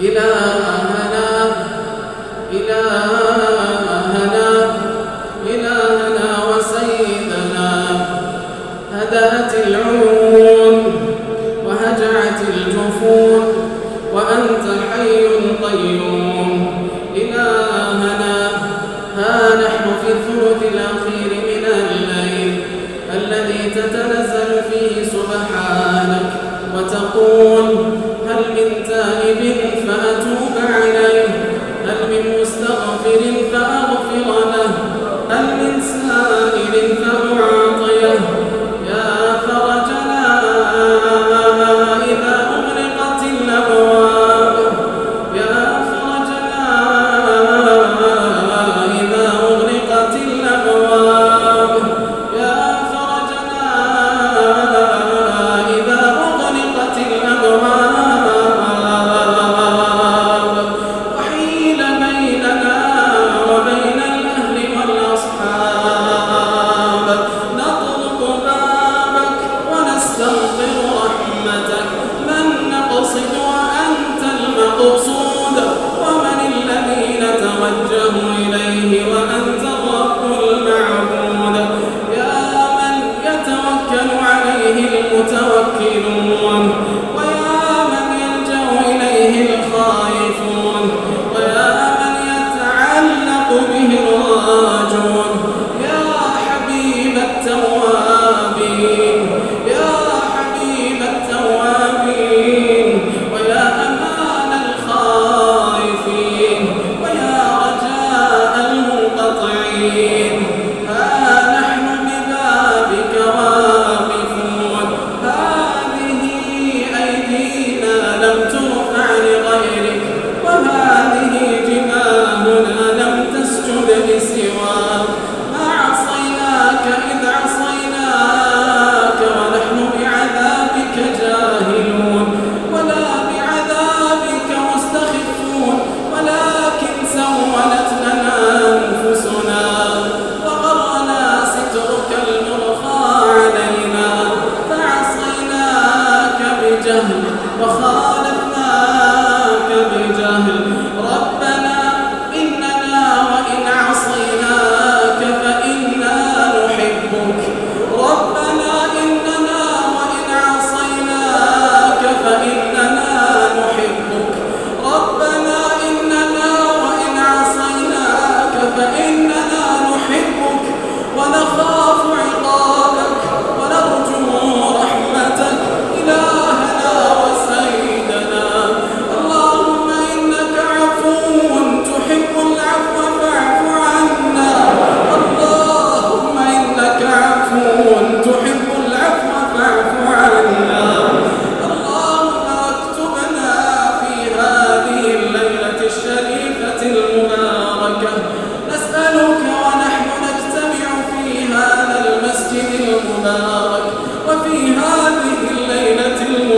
إلهنا إلهنا وسيدنا هدأت العيون وهجعت الجفون وأنت الحي القيوم إلهنا ها نحن في الثلث الأخير من الليل الذي تتنزل فيه سبحانك وتقول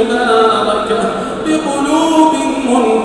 ما مكر بقلوب منكرة